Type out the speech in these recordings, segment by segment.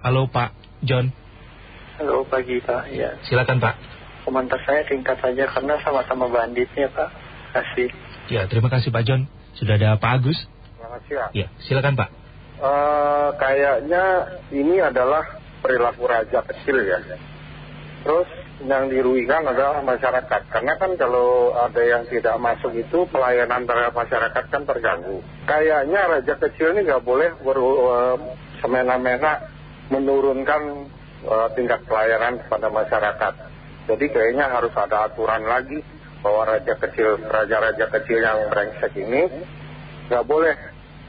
Halo Pak John. Halo pagi Pak, ya. Silakan Pak. Komentar saya singkat saja karena sama-sama banditnya Pak. Kasih. Ya, terima kasih Pak John. Sudah ada Pak Agus. Selamat siang. Ya, silakan Pak. Eh, kayaknya ini adalah perilaku raja kecil ya. Terus yang dirugikan adalah masyarakat. Karena kan kalau ada yang tidak masuk itu pelayanan terhadap masyarakat kan terganggu. Kayaknya raja kecil ini nggak boleh ber, eh, semena-mena menurunkan eh, tingkat pelayanan kepada masyarakat. Jadi kayaknya harus ada aturan lagi bahwa raja kecil, raja-raja kecil yang brengsek ini nggak boleh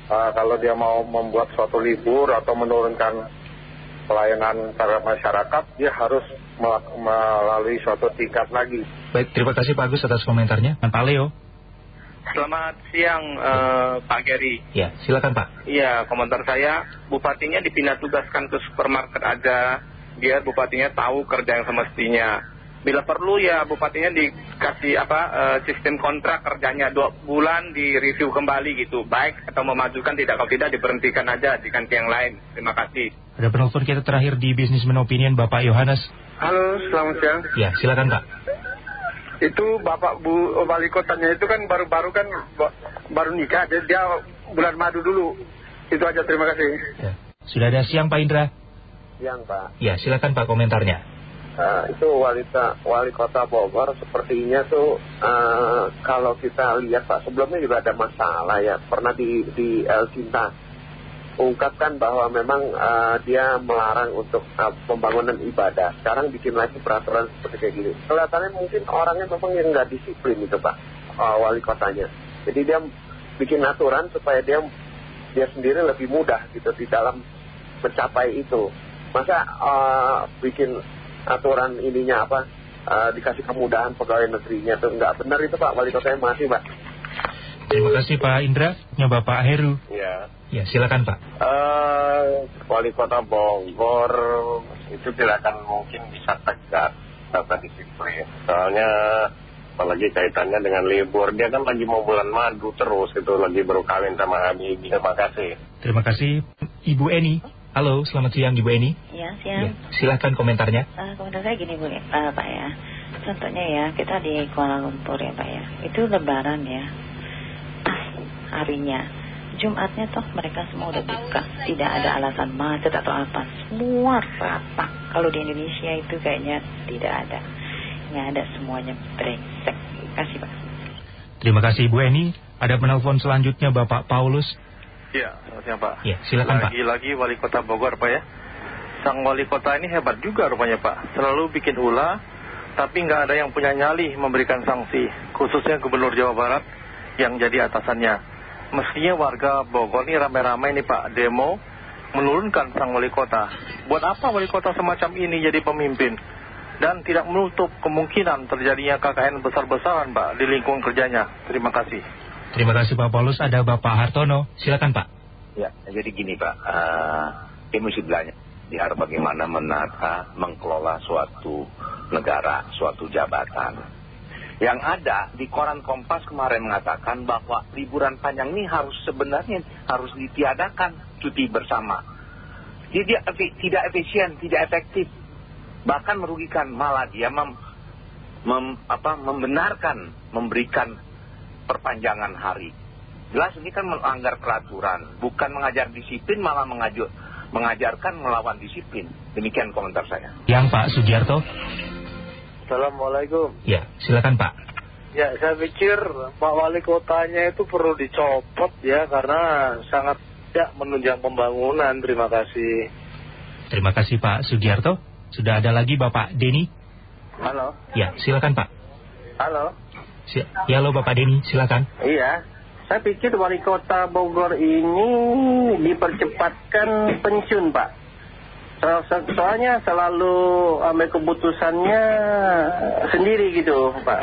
eh, kalau dia mau membuat suatu libur atau menurunkan pelayanan terhadap masyarakat, dia harus melalui suatu tingkat lagi. Baik, terima kasih Pak Agus atas komentarnya. Dan Pak Leo. Selamat siang eh, Pak Gary. Ya, silakan Pak. Iya, komentar saya, bupatinya dipindah tugaskan ke supermarket aja, biar bupatinya tahu kerja yang semestinya. Bila perlu ya bupatinya dikasih apa eh, sistem kontrak kerjanya dua bulan di review kembali gitu, baik atau memajukan tidak, kalau tidak diberhentikan aja diganti yang lain. Terima kasih. Ada penelpon kita terakhir di Businessman Opinion, Bapak Yohanes. Halo, selamat siang. Ya, silakan Pak. Itu Bapak Bu Wali Kotanya itu kan baru-baru kan ba- baru nikah, jadi dia bulan madu dulu. Itu aja, terima kasih. Ya. Sudah ada siang Pak Indra. Yang Pak, Ya, silakan Pak komentarnya. Eh, itu wali, wali kota Bogor sepertinya tuh eh, kalau kita lihat Pak sebelumnya juga ada masalah ya pernah di di El Cinta ungkapkan bahwa memang eh, dia melarang untuk eh, pembangunan ibadah. Sekarang bikin lagi peraturan seperti kayak gini. Kelihatannya mungkin orangnya memang yang nggak disiplin itu Pak eh, wali kotanya. Jadi dia bikin aturan supaya dia dia sendiri lebih mudah gitu di dalam mencapai itu. Masa bikin aturan ininya apa dikasih kemudahan pegawai negerinya tuh nggak benar itu Pak? Wali kotanya masih Pak. Terima kasih Pak Indra. Ya Bapak Heru. ya Ya, silakan Pak. eh wali kota Bogor itu tidak akan mungkin bisa tegas tata disiplin soalnya apalagi kaitannya dengan libur dia kan lagi mau bulan madu terus itu lagi baru kawin sama Habibie terima kasih Terima kasih Ibu Eni. Halo, selamat siang Ibu Eni. Ya, Ya, siang. silakan komentarnya. Eh, komentar saya gini Bu, ya, eh, Pak ya. Contohnya ya, kita di Kuala Lumpur ya Pak ya. Itu lebaran ya. Harinya. Jumatnya toh mereka semua udah buka. Tidak ada alasan macet atau apa. Semua rata. Kalau di Indonesia itu kayaknya tidak ada. Nggak ada semuanya brengsek. Terima kasih Pak. Terima kasih Ibu Eni. Ada penelpon selanjutnya Bapak Paulus. Ya, selamat siang Pak. Ya, silakan Pak. Lagi-lagi wali kota Bogor Pak ya. Sang wali kota ini hebat juga rupanya Pak. Selalu bikin ulah, tapi nggak ada yang punya nyali memberikan sanksi. Khususnya Gubernur Jawa Barat yang jadi atasannya. Mestinya warga Bogor ini ramai-ramai nih Pak demo menurunkan sang wali kota. Buat apa wali kota semacam ini jadi pemimpin? Dan tidak menutup kemungkinan terjadinya KKN besar-besaran Pak di lingkungan kerjanya. Terima kasih. Terima kasih Pak Paulus. Ada Bapak Hartono. Silakan Pak. Ya, jadi gini Pak, eh, dia mesti belajar biar bagaimana menata, mengelola suatu negara, suatu jabatan. Yang ada di koran Kompas kemarin mengatakan bahwa liburan panjang ini harus sebenarnya harus ditiadakan cuti bersama. Jadi tidak efisien, tidak efektif, bahkan merugikan. Malah dia mem, mem- apa, membenarkan memberikan perpanjangan hari. Jelas ini kan melanggar peraturan, bukan mengajar disiplin malah mengaju, mengajarkan melawan disiplin. Demikian komentar saya. Yang Pak Sugiarto. Assalamualaikum. Ya, silakan Pak. Ya, saya pikir Pak Wali Kotanya itu perlu dicopot ya karena sangat tidak menunjang pembangunan. Terima kasih. Terima kasih Pak Sugiarto. Sudah ada lagi Bapak Deni. Halo. Ya, silakan Pak. Halo. Si ya, halo Bapak Deni, silakan. Iya. Saya pikir wali kota Bogor ini dipercepatkan pensiun, Pak. So- so- soalnya selalu ambil keputusannya sendiri gitu, Pak.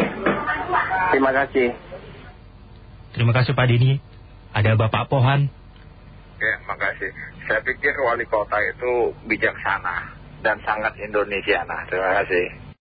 Terima kasih. Terima kasih Pak Deni. Ada Bapak Pohan. Ya, makasih. Saya pikir wali kota itu bijaksana dan sangat Indonesia. Nah, terima kasih.